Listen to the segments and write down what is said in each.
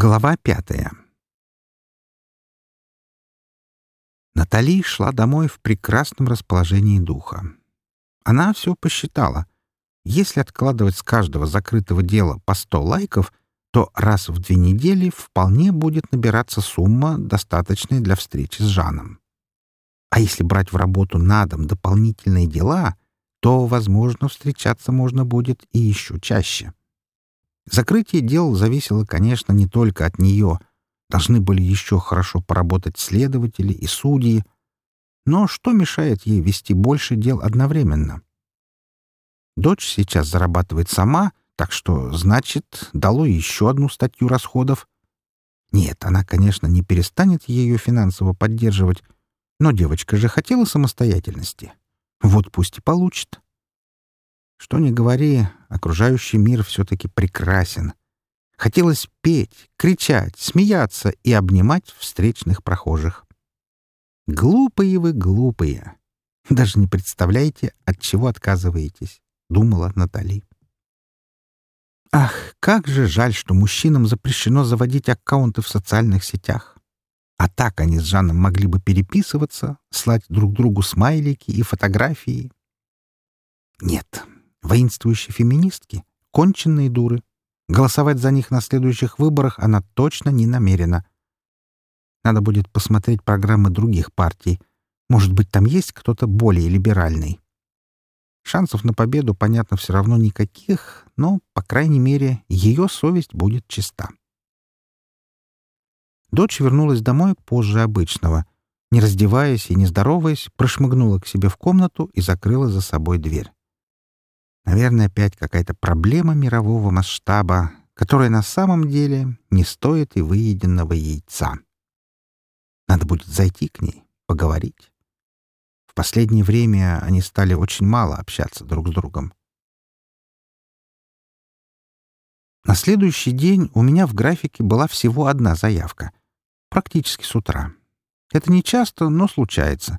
Глава пятая Натали шла домой в прекрасном расположении духа. Она все посчитала. Если откладывать с каждого закрытого дела по сто лайков, то раз в две недели вполне будет набираться сумма, достаточная для встречи с Жаном. А если брать в работу на дом дополнительные дела, то, возможно, встречаться можно будет и еще чаще. Закрытие дел зависело, конечно, не только от нее. Должны были еще хорошо поработать следователи и судьи. Но что мешает ей вести больше дел одновременно? Дочь сейчас зарабатывает сама, так что, значит, дало еще одну статью расходов. Нет, она, конечно, не перестанет ее финансово поддерживать, но девочка же хотела самостоятельности. Вот пусть и получит. Что ни говори, окружающий мир все-таки прекрасен. Хотелось петь, кричать, смеяться и обнимать встречных прохожих. «Глупые вы, глупые! Даже не представляете, от чего отказываетесь», — думала Натали. Ах, как же жаль, что мужчинам запрещено заводить аккаунты в социальных сетях. А так они с Жаном могли бы переписываться, слать друг другу смайлики и фотографии. Нет, Воинствующие феминистки — конченные дуры. Голосовать за них на следующих выборах она точно не намерена. Надо будет посмотреть программы других партий. Может быть, там есть кто-то более либеральный. Шансов на победу, понятно, все равно никаких, но, по крайней мере, ее совесть будет чиста. Дочь вернулась домой позже обычного. Не раздеваясь и не здороваясь, прошмыгнула к себе в комнату и закрыла за собой дверь. Наверное, опять какая-то проблема мирового масштаба, которая на самом деле не стоит и выеденного яйца. Надо будет зайти к ней, поговорить. В последнее время они стали очень мало общаться друг с другом. На следующий день у меня в графике была всего одна заявка. Практически с утра. Это не часто, но случается.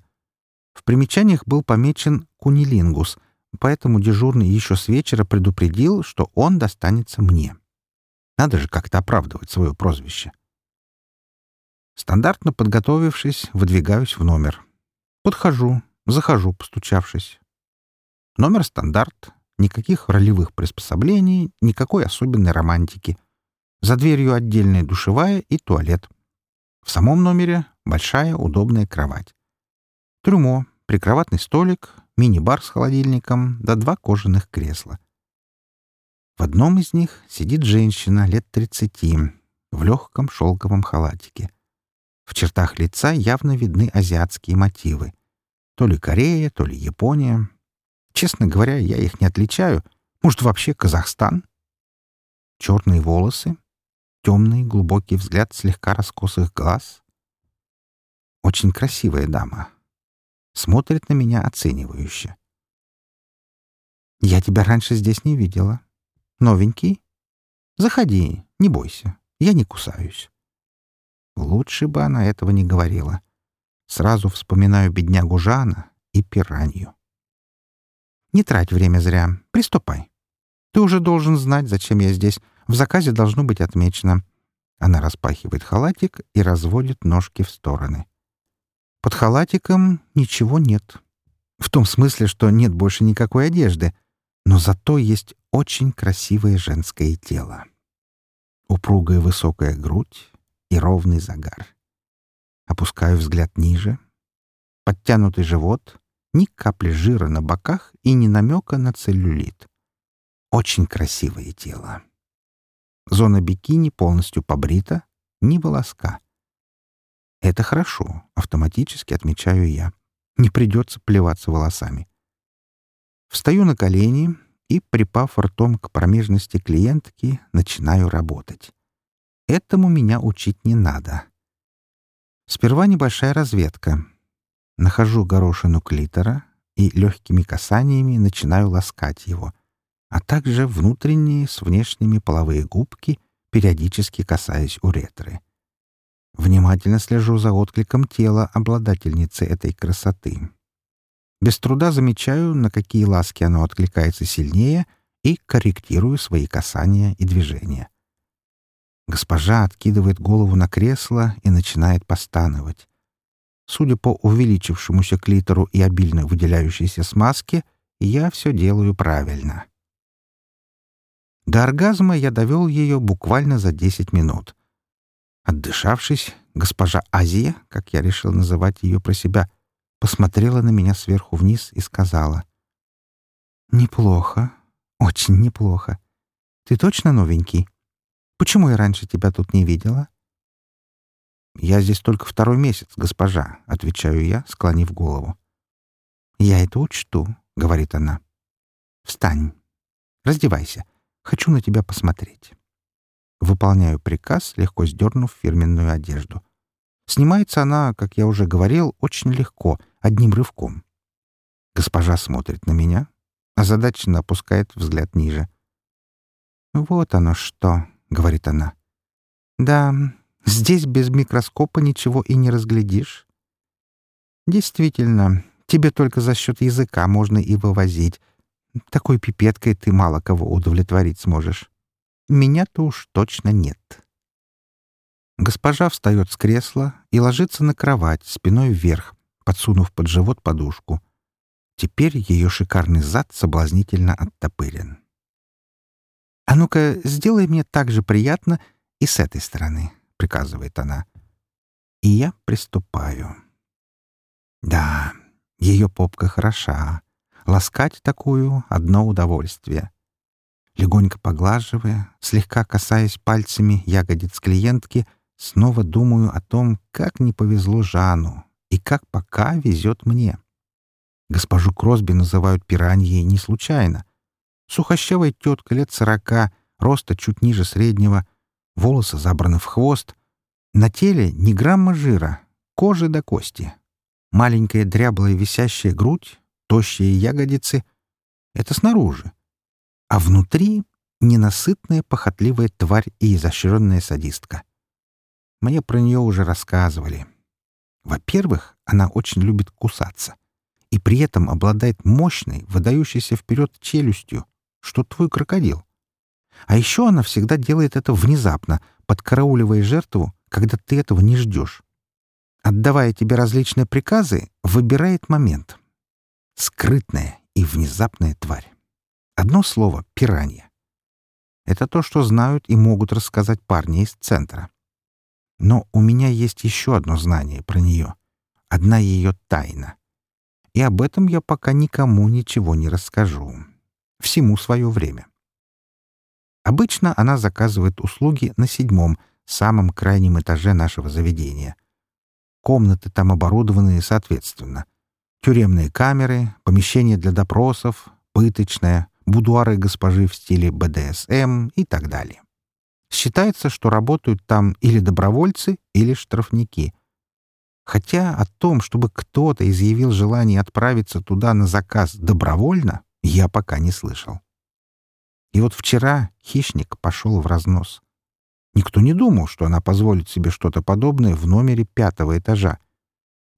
В примечаниях был помечен «кунилингус», поэтому дежурный еще с вечера предупредил, что он достанется мне. Надо же как-то оправдывать свое прозвище. Стандартно подготовившись, выдвигаюсь в номер. Подхожу, захожу, постучавшись. Номер стандарт, никаких ролевых приспособлений, никакой особенной романтики. За дверью отдельная душевая и туалет. В самом номере большая удобная кровать. Трюмо, прикроватный столик, мини-бар с холодильником да два кожаных кресла. В одном из них сидит женщина лет тридцати в легком шелковом халатике. В чертах лица явно видны азиатские мотивы. То ли Корея, то ли Япония. Честно говоря, я их не отличаю. Может, вообще Казахстан? Черные волосы, темный глубокий взгляд слегка раскосых глаз. Очень красивая дама, смотрит на меня оценивающе. «Я тебя раньше здесь не видела. Новенький? Заходи, не бойся, я не кусаюсь». Лучше бы она этого не говорила. Сразу вспоминаю беднягу Жана и пиранью. «Не трать время зря. Приступай. Ты уже должен знать, зачем я здесь. В заказе должно быть отмечено». Она распахивает халатик и разводит ножки в стороны. Под халатиком ничего нет. В том смысле, что нет больше никакой одежды, но зато есть очень красивое женское тело. Упругая высокая грудь и ровный загар. Опускаю взгляд ниже. Подтянутый живот, ни капли жира на боках и ни намека на целлюлит. Очень красивое тело. Зона бикини полностью побрита, ни волоска. Это хорошо, автоматически отмечаю я. Не придется плеваться волосами. Встаю на колени и, припав ртом к промежности клиентки, начинаю работать. Этому меня учить не надо. Сперва небольшая разведка. Нахожу горошину клитора и легкими касаниями начинаю ласкать его, а также внутренние с внешними половые губки, периодически касаясь уретры. Внимательно слежу за откликом тела обладательницы этой красоты. Без труда замечаю, на какие ласки оно откликается сильнее, и корректирую свои касания и движения. Госпожа откидывает голову на кресло и начинает постановать. Судя по увеличившемуся клитору и обильно выделяющейся смазке, я все делаю правильно. До оргазма я довел ее буквально за 10 минут. Отдышавшись, госпожа Азия, как я решил называть ее про себя, посмотрела на меня сверху вниз и сказала. «Неплохо, очень неплохо. Ты точно новенький? Почему я раньше тебя тут не видела?» «Я здесь только второй месяц, госпожа», — отвечаю я, склонив голову. «Я это учту», — говорит она. «Встань. Раздевайся. Хочу на тебя посмотреть». Выполняю приказ, легко сдернув фирменную одежду. Снимается она, как я уже говорил, очень легко, одним рывком. Госпожа смотрит на меня, озадаченно опускает взгляд ниже. «Вот оно что», — говорит она. «Да, здесь без микроскопа ничего и не разглядишь». «Действительно, тебе только за счет языка можно и вывозить. Такой пипеткой ты мало кого удовлетворить сможешь. Меня-то уж точно нет». Госпожа встает с кресла и ложится на кровать спиной вверх, подсунув под живот подушку. Теперь ее шикарный зад соблазнительно оттопырен. «А ну-ка, сделай мне так же приятно и с этой стороны», — приказывает она. И я приступаю. Да, ее попка хороша. Ласкать такую — одно удовольствие. Легонько поглаживая, слегка касаясь пальцами ягодиц клиентки, снова думаю о том, как не повезло Жану и как пока везет мне. Госпожу Кросби называют пираньей не случайно. Сухощавая тетка лет сорока, роста чуть ниже среднего, волосы забраны в хвост. На теле ни грамма жира, кожи до кости. Маленькая дряблая висящая грудь, тощие ягодицы — это снаружи. А внутри — ненасытная похотливая тварь и изощренная садистка. Мне про нее уже рассказывали. Во-первых, она очень любит кусаться и при этом обладает мощной, выдающейся вперед челюстью, что твой крокодил. А еще она всегда делает это внезапно, подкарауливая жертву, когда ты этого не ждешь. Отдавая тебе различные приказы, выбирает момент. Скрытная и внезапная тварь. Одно слово — пиранья. Это то, что знают и могут рассказать парни из центра. Но у меня есть еще одно знание про нее. Одна ее тайна и об этом я пока никому ничего не расскажу. Всему свое время. Обычно она заказывает услуги на седьмом, самом крайнем этаже нашего заведения. Комнаты там оборудованы соответственно. Тюремные камеры, помещения для допросов, пыточная, будуары госпожи в стиле БДСМ и так далее. Считается, что работают там или добровольцы, или штрафники. Хотя о том, чтобы кто-то изъявил желание отправиться туда на заказ добровольно, я пока не слышал. И вот вчера хищник пошел в разнос. Никто не думал, что она позволит себе что-то подобное в номере пятого этажа.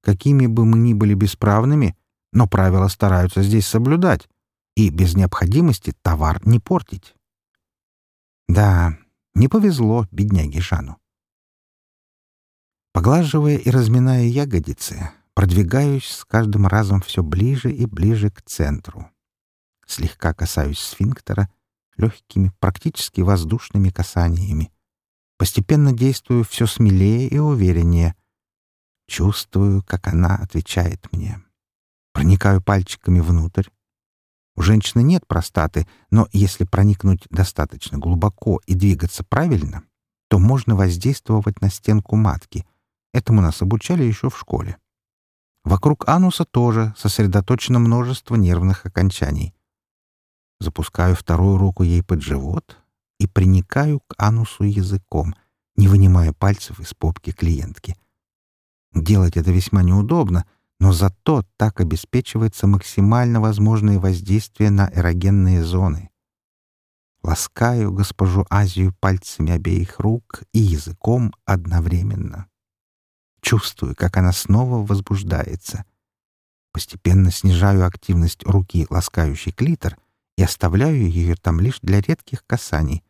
Какими бы мы ни были бесправными, но правила стараются здесь соблюдать и без необходимости товар не портить. Да, не повезло бедняге Жану. Поглаживая и разминая ягодицы, продвигаюсь с каждым разом все ближе и ближе к центру. Слегка касаюсь сфинктера легкими, практически воздушными касаниями. Постепенно действую все смелее и увереннее. Чувствую, как она отвечает мне. Проникаю пальчиками внутрь. У женщины нет простаты, но если проникнуть достаточно глубоко и двигаться правильно, то можно воздействовать на стенку матки — Этому нас обучали еще в школе. Вокруг ануса тоже сосредоточено множество нервных окончаний. Запускаю вторую руку ей под живот и приникаю к анусу языком, не вынимая пальцев из попки клиентки. Делать это весьма неудобно, но зато так обеспечивается максимально возможное воздействие на эрогенные зоны. Ласкаю госпожу Азию пальцами обеих рук и языком одновременно. Чувствую, как она снова возбуждается. Постепенно снижаю активность руки, ласкающей клитор, и оставляю ее там лишь для редких касаний.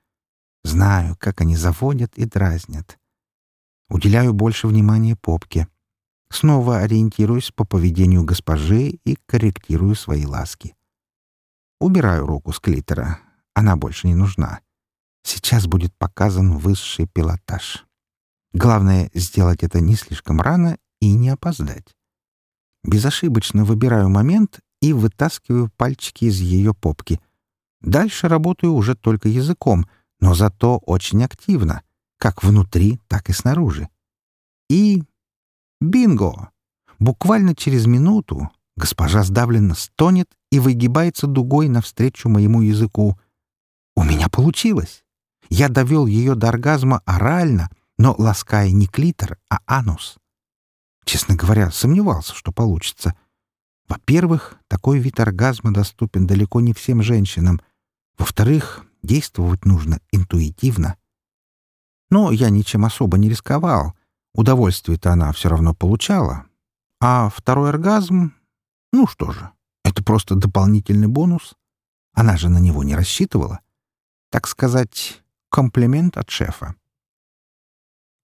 Знаю, как они заводят и дразнят. Уделяю больше внимания попке. Снова ориентируюсь по поведению госпожи и корректирую свои ласки. Убираю руку с клитора. Она больше не нужна. Сейчас будет показан высший пилотаж. Главное — сделать это не слишком рано и не опоздать. Безошибочно выбираю момент и вытаскиваю пальчики из ее попки. Дальше работаю уже только языком, но зато очень активно, как внутри, так и снаружи. И... бинго! Буквально через минуту госпожа сдавленно стонет и выгибается дугой навстречу моему языку. У меня получилось. Я довел ее до оргазма орально, но лаская не клитор, а анус. Честно говоря, сомневался, что получится. Во-первых, такой вид оргазма доступен далеко не всем женщинам. Во-вторых, действовать нужно интуитивно. Но я ничем особо не рисковал. Удовольствие-то она все равно получала. А второй оргазм... Ну что же, это просто дополнительный бонус. Она же на него не рассчитывала. Так сказать, комплимент от шефа.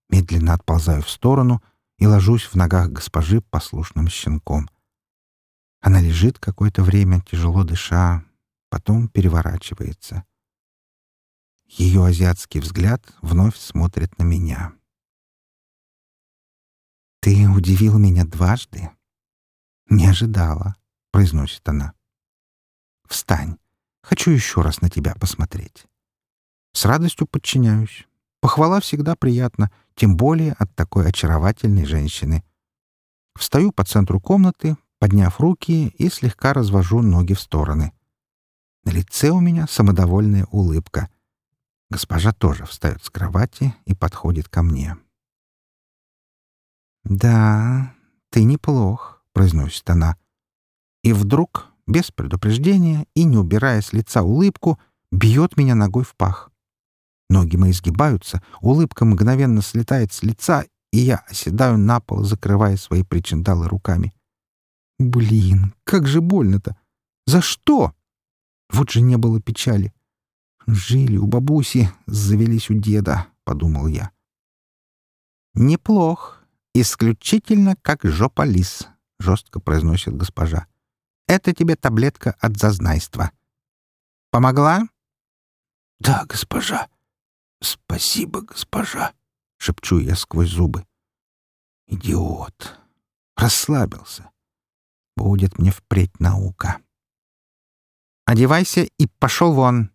Медленно отползаю в сторону и ложусь в ногах госпожи послушным щенком. Она лежит какое-то время, тяжело дыша, потом переворачивается. Ее азиатский взгляд вновь смотрит на меня. «Ты удивил меня дважды?» «Не ожидала», — произносит она. «Встань. Хочу еще раз на тебя посмотреть». С радостью подчиняюсь. Похвала всегда приятна, тем более от такой очаровательной женщины. Встаю по центру комнаты, подняв руки и слегка развожу ноги в стороны. На лице у меня самодовольная улыбка. Госпожа тоже встает с кровати и подходит ко мне. «Да, ты неплох», — произносит она. И вдруг, без предупреждения и не убирая с лица улыбку, бьет меня ногой в пах. Ноги мои сгибаются, улыбка мгновенно слетает с лица, и я оседаю на пол, закрывая свои причиндалы руками. Блин, как же больно-то! За что? Вот же не было печали. Жили у бабуси, завелись у деда, — подумал я. Неплох. Исключительно как жопа лис, — жестко произносит госпожа. Это тебе таблетка от зазнайства. Помогла? Да, госпожа. «Спасибо, госпожа», — шепчу я сквозь зубы. «Идиот! Расслабился. Будет мне впредь наука». «Одевайся и пошел вон.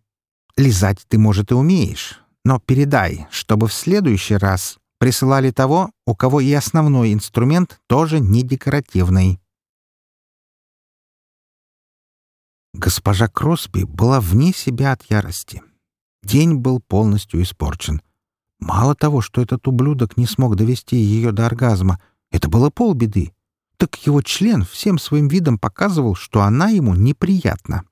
Лизать ты, может, и умеешь, но передай, чтобы в следующий раз присылали того, у кого и основной инструмент тоже не декоративный». Госпожа Кросби была вне себя от ярости. День был полностью испорчен. Мало того, что этот ублюдок не смог довести ее до оргазма, это было полбеды. Так его член всем своим видом показывал, что она ему неприятна.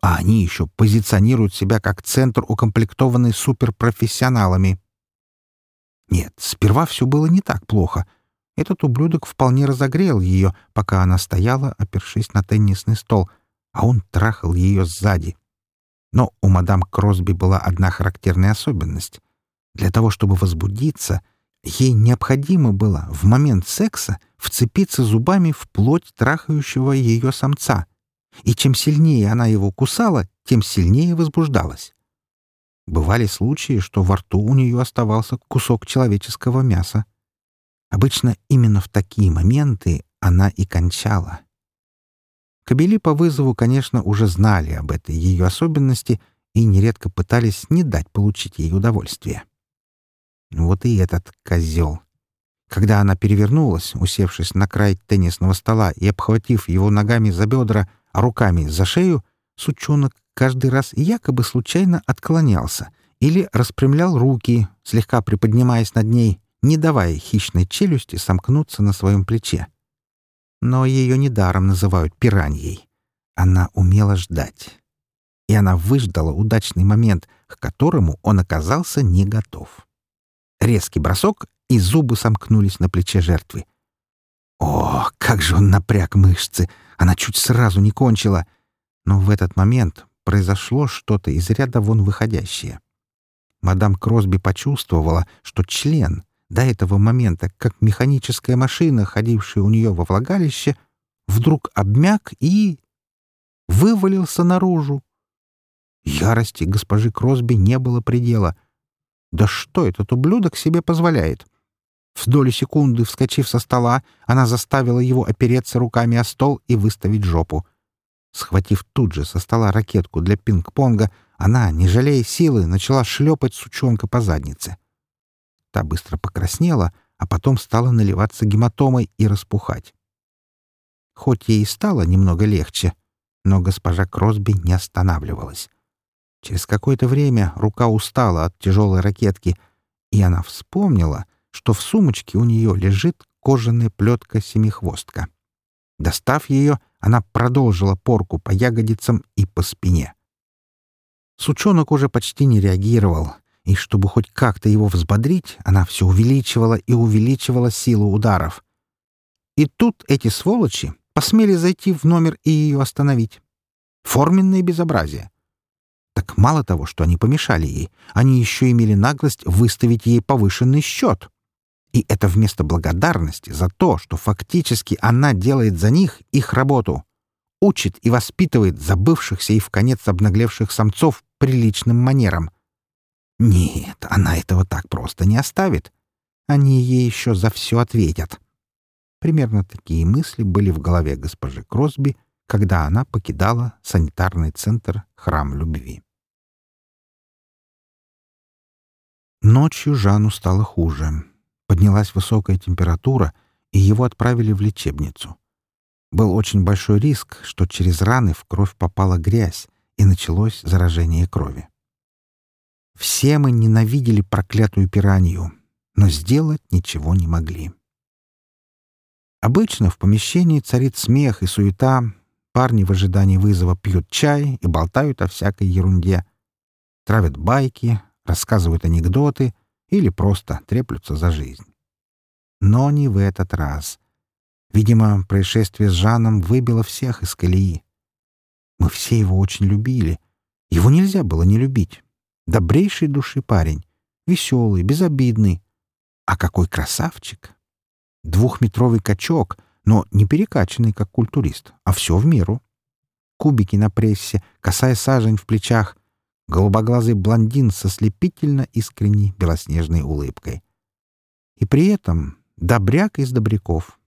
А они еще позиционируют себя как центр, укомплектованный суперпрофессионалами. Нет, сперва все было не так плохо. Этот ублюдок вполне разогрел ее, пока она стояла, опершись на теннисный стол, а он трахал ее сзади. Но у мадам Кросби была одна характерная особенность. Для того, чтобы возбудиться, ей необходимо было в момент секса вцепиться зубами в плоть трахающего ее самца. И чем сильнее она его кусала, тем сильнее возбуждалась. Бывали случаи, что во рту у нее оставался кусок человеческого мяса. Обычно именно в такие моменты она и кончала. Кобели по вызову, конечно, уже знали об этой ее особенности и нередко пытались не дать получить ей удовольствие. Вот и этот козел. Когда она перевернулась, усевшись на край теннисного стола и обхватив его ногами за бедра, а руками за шею, сучонок каждый раз якобы случайно отклонялся или распрямлял руки, слегка приподнимаясь над ней, не давая хищной челюсти сомкнуться на своем плече. Но ее недаром называют пираньей. Она умела ждать. И она выждала удачный момент, к которому он оказался не готов. Резкий бросок, и зубы сомкнулись на плече жертвы. О, как же он напряг мышцы! Она чуть сразу не кончила. Но в этот момент произошло что-то из ряда вон выходящее. Мадам Кросби почувствовала, что член, до этого момента, как механическая машина, ходившая у нее во влагалище, вдруг обмяк и... вывалился наружу. Ярости госпожи Кросби не было предела. Да что этот ублюдок себе позволяет? В доли секунды, вскочив со стола, она заставила его опереться руками о стол и выставить жопу. Схватив тут же со стола ракетку для пинг-понга, она, не жалея силы, начала шлепать сучонка по заднице. Та быстро покраснела, а потом стала наливаться гематомой и распухать. Хоть ей стало немного легче, но госпожа Кросби не останавливалась. Через какое-то время рука устала от тяжелой ракетки, и она вспомнила, что в сумочке у нее лежит кожаная плетка-семихвостка. Достав ее, она продолжила порку по ягодицам и по спине. Сучонок уже почти не реагировал, и чтобы хоть как-то его взбодрить, она все увеличивала и увеличивала силу ударов. И тут эти сволочи посмели зайти в номер и ее остановить. Форменное безобразие. Так мало того, что они помешали ей, они еще имели наглость выставить ей повышенный счет. И это вместо благодарности за то, что фактически она делает за них их работу. Учит и воспитывает забывшихся и в конец обнаглевших самцов приличным манерам. Нет, она этого так просто не оставит. Они ей еще за все ответят. Примерно такие мысли были в голове госпожи Кросби, когда она покидала санитарный центр «Храм любви». Ночью Жану стало хуже. Поднялась высокая температура, и его отправили в лечебницу. Был очень большой риск, что через раны в кровь попала грязь, и началось заражение крови. Все мы ненавидели проклятую пиранью, но сделать ничего не могли. Обычно в помещении царит смех и суета, парни в ожидании вызова пьют чай и болтают о всякой ерунде, травят байки, рассказывают анекдоты или просто треплются за жизнь. Но не в этот раз. Видимо, происшествие с Жаном выбило всех из колеи. Мы все его очень любили. Его нельзя было не любить. Добрейший души парень. Веселый, безобидный. А какой красавчик! Двухметровый качок, но не перекачанный, как культурист, а все в меру. Кубики на прессе, косая сажень в плечах, голубоглазый блондин со слепительно искренней белоснежной улыбкой. И при этом добряк из добряков.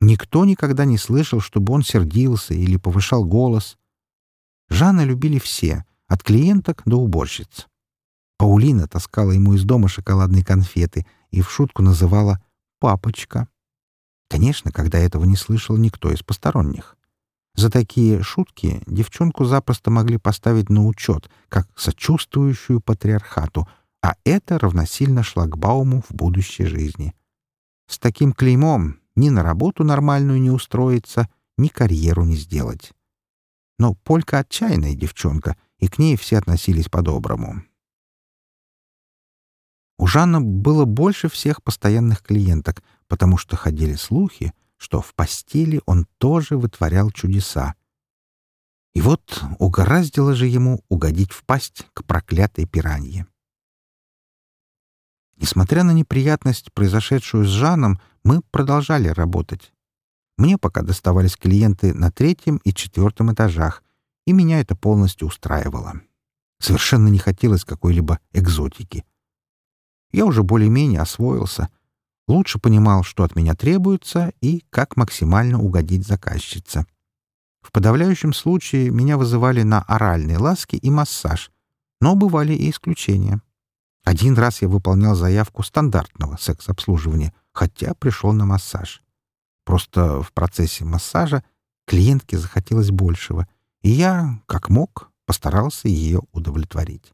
Никто никогда не слышал, чтобы он сердился или повышал голос. Жана любили все, от клиенток до уборщиц. Паулина таскала ему из дома шоколадные конфеты и в шутку называла «папочка». Конечно, когда этого не слышал никто из посторонних. За такие шутки девчонку запросто могли поставить на учет, как сочувствующую патриархату, а это равносильно шлагбауму в будущей жизни. С таким клеймом ни на работу нормальную не устроиться, ни карьеру не сделать. Но Полька отчаянная девчонка, и к ней все относились по-доброму. У Жанна было больше всех постоянных клиенток, потому что ходили слухи, что в постели он тоже вытворял чудеса. И вот угораздило же ему угодить в пасть к проклятой пиранье. Несмотря на неприятность, произошедшую с Жаном, мы продолжали работать. Мне пока доставались клиенты на третьем и четвертом этажах, и меня это полностью устраивало. Совершенно не хотелось какой-либо экзотики. Я уже более-менее освоился — лучше понимал, что от меня требуется и как максимально угодить заказчице. В подавляющем случае меня вызывали на оральные ласки и массаж, но бывали и исключения. Один раз я выполнял заявку стандартного секс-обслуживания, хотя пришел на массаж. Просто в процессе массажа клиентке захотелось большего, и я, как мог, постарался ее удовлетворить.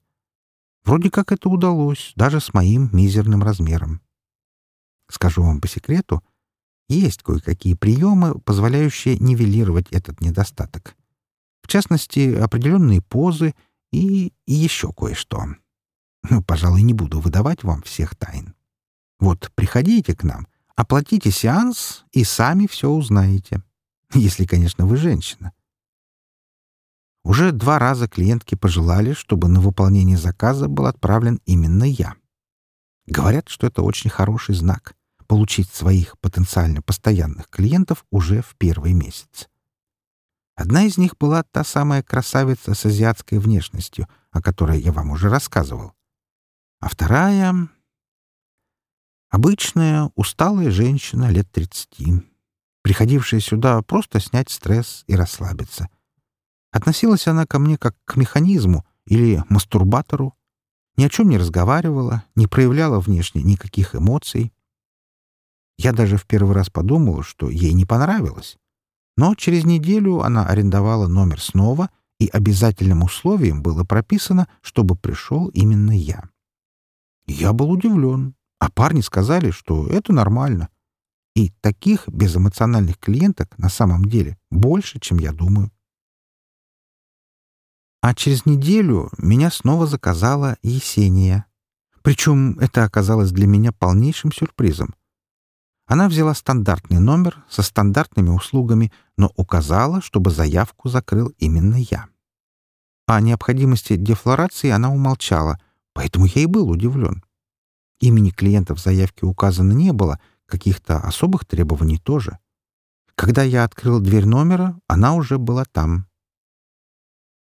Вроде как это удалось, даже с моим мизерным размером. Скажу вам по секрету, есть кое-какие приемы, позволяющие нивелировать этот недостаток. В частности, определенные позы и, и еще кое-что. Ну, пожалуй, не буду выдавать вам всех тайн. Вот приходите к нам, оплатите сеанс и сами все узнаете. Если, конечно, вы женщина. Уже два раза клиентки пожелали, чтобы на выполнение заказа был отправлен именно я. Говорят, что это очень хороший знак — получить своих потенциально постоянных клиентов уже в первый месяц. Одна из них была та самая красавица с азиатской внешностью, о которой я вам уже рассказывал. А вторая — обычная, усталая женщина лет тридцати, приходившая сюда просто снять стресс и расслабиться. Относилась она ко мне как к механизму или мастурбатору, ни о чем не разговаривала, не проявляла внешне никаких эмоций. Я даже в первый раз подумал, что ей не понравилось. Но через неделю она арендовала номер снова, и обязательным условием было прописано, чтобы пришел именно я. Я был удивлен, а парни сказали, что это нормально. И таких безэмоциональных клиенток на самом деле больше, чем я думаю. А через неделю меня снова заказала Есения. Причем это оказалось для меня полнейшим сюрпризом. Она взяла стандартный номер со стандартными услугами, но указала, чтобы заявку закрыл именно я. О необходимости дефлорации она умолчала, поэтому я и был удивлен. Имени клиента в заявке указано не было, каких-то особых требований тоже. Когда я открыл дверь номера, она уже была там.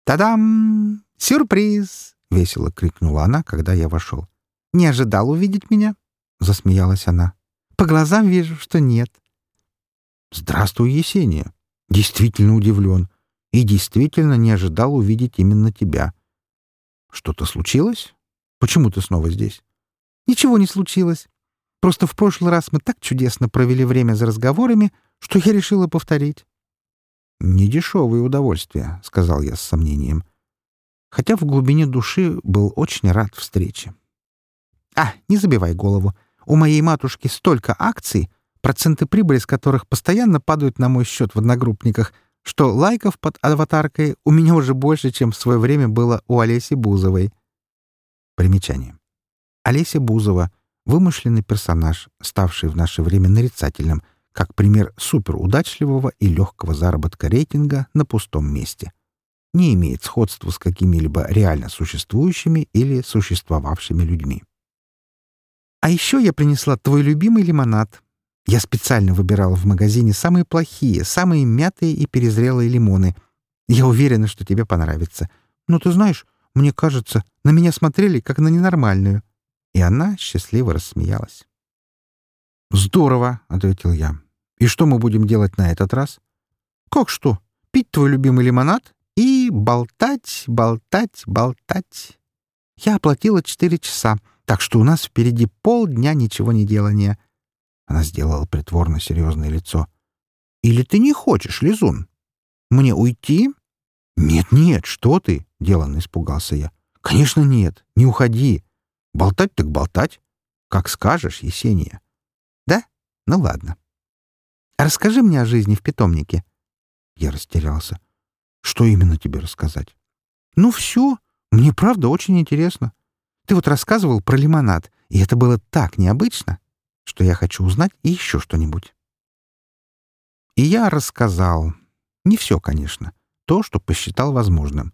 «Та-дам! Сюрприз!» — весело крикнула она, когда я вошел. «Не ожидал увидеть меня?» — засмеялась она. «По глазам вижу, что нет». «Здравствуй, Есения!» Действительно удивлен. И действительно не ожидал увидеть именно тебя. Что-то случилось? Почему ты снова здесь? Ничего не случилось. Просто в прошлый раз мы так чудесно провели время за разговорами, что я решила повторить. «Недешевое удовольствие», — сказал я с сомнением. Хотя в глубине души был очень рад встрече. «А, не забивай голову. У моей матушки столько акций, проценты прибыли с которых постоянно падают на мой счет в одногруппниках, что лайков под аватаркой у меня уже больше, чем в свое время было у Олеси Бузовой». Примечание. Олеся Бузова — вымышленный персонаж, ставший в наше время нарицательным — как пример суперудачливого и легкого заработка рейтинга на пустом месте. Не имеет сходства с какими-либо реально существующими или существовавшими людьми. «А еще я принесла твой любимый лимонад. Я специально выбирала в магазине самые плохие, самые мятые и перезрелые лимоны. Я уверена, что тебе понравится. Но ты знаешь, мне кажется, на меня смотрели как на ненормальную». И она счастливо рассмеялась. «Здорово», — ответил я. И что мы будем делать на этот раз? Как что? Пить твой любимый лимонад и болтать, болтать, болтать. Я оплатила четыре часа, так что у нас впереди полдня ничего не делания. Она сделала притворно серьезное лицо. Или ты не хочешь, Лизун? Мне уйти? Нет-нет, что ты? Деланно испугался я. Конечно, нет, не уходи. Болтать так болтать. Как скажешь, Есения. Да? Ну ладно. Расскажи мне о жизни в питомнике». Я растерялся. «Что именно тебе рассказать?» «Ну, все. Мне правда очень интересно. Ты вот рассказывал про лимонад, и это было так необычно, что я хочу узнать еще что-нибудь». И я рассказал. Не все, конечно. То, что посчитал возможным.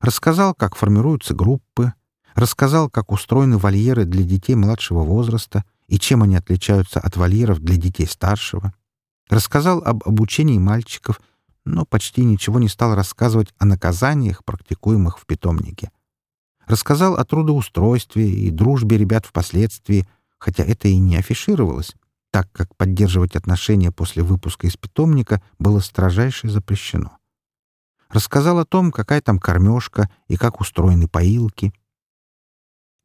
Рассказал, как формируются группы, рассказал, как устроены вольеры для детей младшего возраста и чем они отличаются от вольеров для детей старшего. Рассказал об обучении мальчиков, но почти ничего не стал рассказывать о наказаниях, практикуемых в питомнике. Рассказал о трудоустройстве и дружбе ребят впоследствии, хотя это и не афишировалось, так как поддерживать отношения после выпуска из питомника было строжайше запрещено. Рассказал о том, какая там кормежка и как устроены поилки.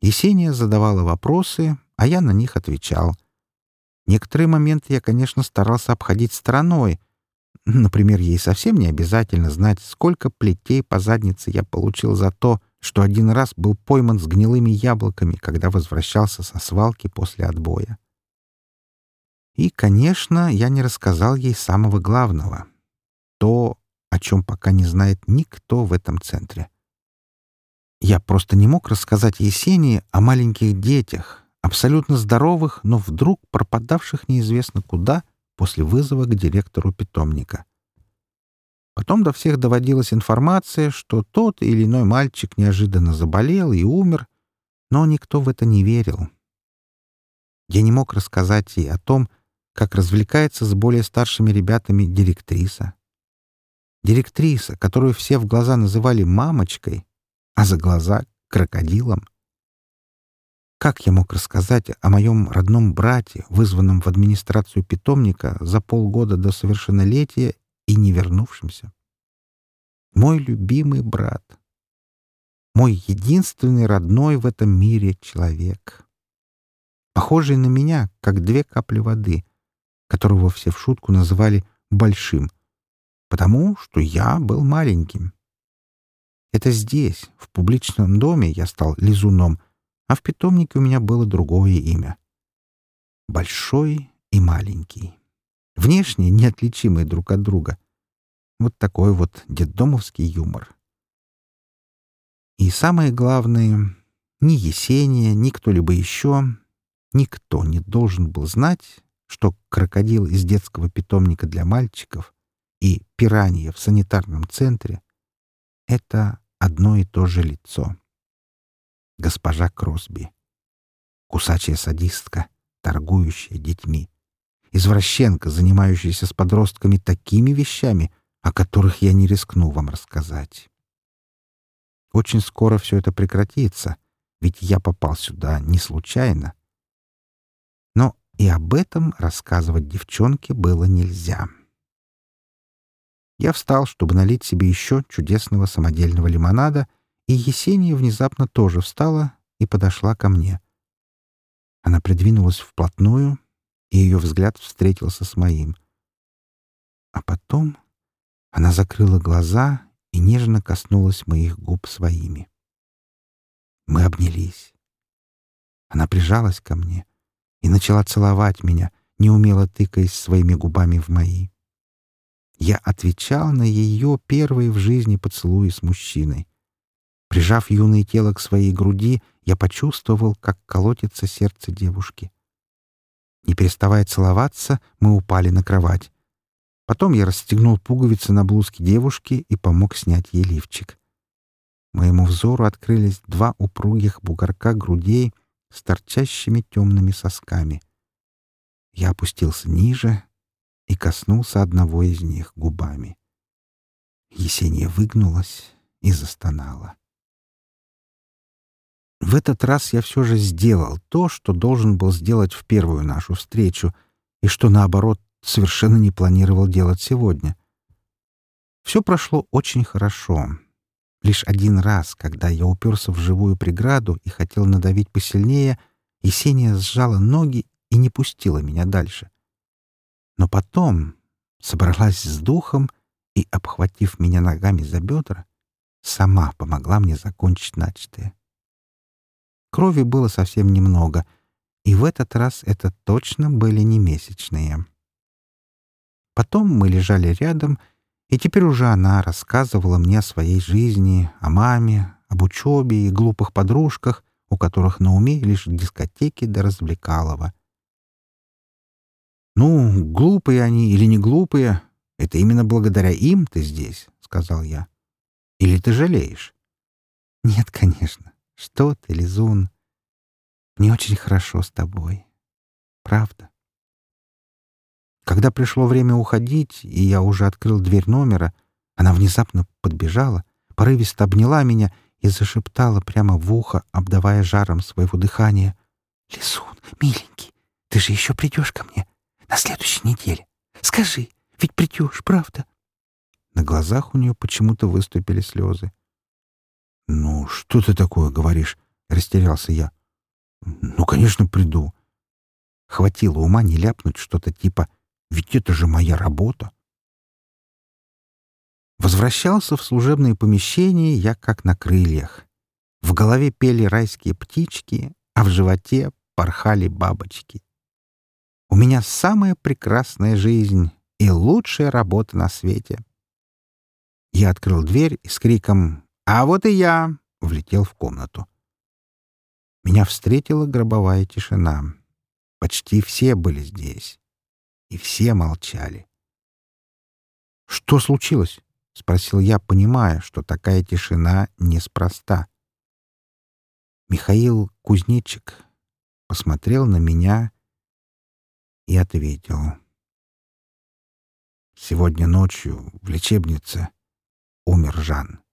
Есения задавала вопросы, а я на них отвечал — Некоторые моменты я, конечно, старался обходить стороной. Например, ей совсем не обязательно знать, сколько плетей по заднице я получил за то, что один раз был пойман с гнилыми яблоками, когда возвращался со свалки после отбоя. И, конечно, я не рассказал ей самого главного. То, о чем пока не знает никто в этом центре. Я просто не мог рассказать Есении о маленьких детях, абсолютно здоровых, но вдруг пропадавших неизвестно куда после вызова к директору питомника. Потом до всех доводилась информация, что тот или иной мальчик неожиданно заболел и умер, но никто в это не верил. Я не мог рассказать ей о том, как развлекается с более старшими ребятами директриса. Директриса, которую все в глаза называли «мамочкой», а за глаза — крокодилом. Как я мог рассказать о моем родном брате, вызванном в администрацию питомника за полгода до совершеннолетия и не вернувшемся? Мой любимый брат. Мой единственный родной в этом мире человек. Похожий на меня, как две капли воды, которого все в шутку называли «большим», потому что я был маленьким. Это здесь, в публичном доме, я стал лизуном — а в питомнике у меня было другое имя. Большой и маленький. Внешне неотличимые друг от друга. Вот такой вот детдомовский юмор. И самое главное, ни Есения, ни кто-либо еще, никто не должен был знать, что крокодил из детского питомника для мальчиков и пиранья в санитарном центре — это одно и то же лицо госпожа Кросби. Кусачая садистка, торгующая детьми. Извращенка, занимающаяся с подростками такими вещами, о которых я не рискну вам рассказать. Очень скоро все это прекратится, ведь я попал сюда не случайно. Но и об этом рассказывать девчонке было нельзя. Я встал, чтобы налить себе еще чудесного самодельного лимонада — и Есения внезапно тоже встала и подошла ко мне. Она придвинулась вплотную, и ее взгляд встретился с моим. А потом она закрыла глаза и нежно коснулась моих губ своими. Мы обнялись. Она прижалась ко мне и начала целовать меня, неумело тыкаясь своими губами в мои. Я отвечал на ее первые в жизни поцелуи с мужчиной. Прижав юное тело к своей груди, я почувствовал, как колотится сердце девушки. Не переставая целоваться, мы упали на кровать. Потом я расстегнул пуговицы на блузке девушки и помог снять ей лифчик. Моему взору открылись два упругих бугорка грудей с торчащими темными сосками. Я опустился ниже и коснулся одного из них губами. Есения выгнулась и застонала. В этот раз я все же сделал то, что должен был сделать в первую нашу встречу, и что, наоборот, совершенно не планировал делать сегодня. Все прошло очень хорошо. Лишь один раз, когда я уперся в живую преграду и хотел надавить посильнее, Есения сжала ноги и не пустила меня дальше. Но потом собралась с духом и, обхватив меня ногами за бедра, сама помогла мне закончить начатое. Крови было совсем немного, и в этот раз это точно были не месячные. Потом мы лежали рядом, и теперь уже она рассказывала мне о своей жизни, о маме, об учебе и глупых подружках, у которых на уме лишь дискотеки до да развлекалова. «Ну, глупые они или не глупые, это именно благодаря им ты здесь», — сказал я. «Или ты жалеешь?» «Нет, конечно. Что ты, Лизун? Мне очень хорошо с тобой. Правда. Когда пришло время уходить, и я уже открыл дверь номера, она внезапно подбежала, порывисто обняла меня и зашептала прямо в ухо, обдавая жаром своего дыхания. «Лисун, миленький, ты же еще придешь ко мне на следующей неделе. Скажи, ведь придешь, правда?» На глазах у нее почему-то выступили слезы. «Ну, что ты такое говоришь?» — растерялся я. «Ну, конечно, приду». Хватило ума не ляпнуть что-то типа «Ведь это же моя работа». Возвращался в служебные помещения я как на крыльях. В голове пели райские птички, а в животе порхали бабочки. У меня самая прекрасная жизнь и лучшая работа на свете. Я открыл дверь и с криком «А вот и я!» влетел в комнату. Меня встретила гробовая тишина. Почти все были здесь. И все молчали. «Что случилось?» — спросил я, понимая, что такая тишина неспроста. Михаил Кузнечик посмотрел на меня и ответил. «Сегодня ночью в лечебнице умер Жан».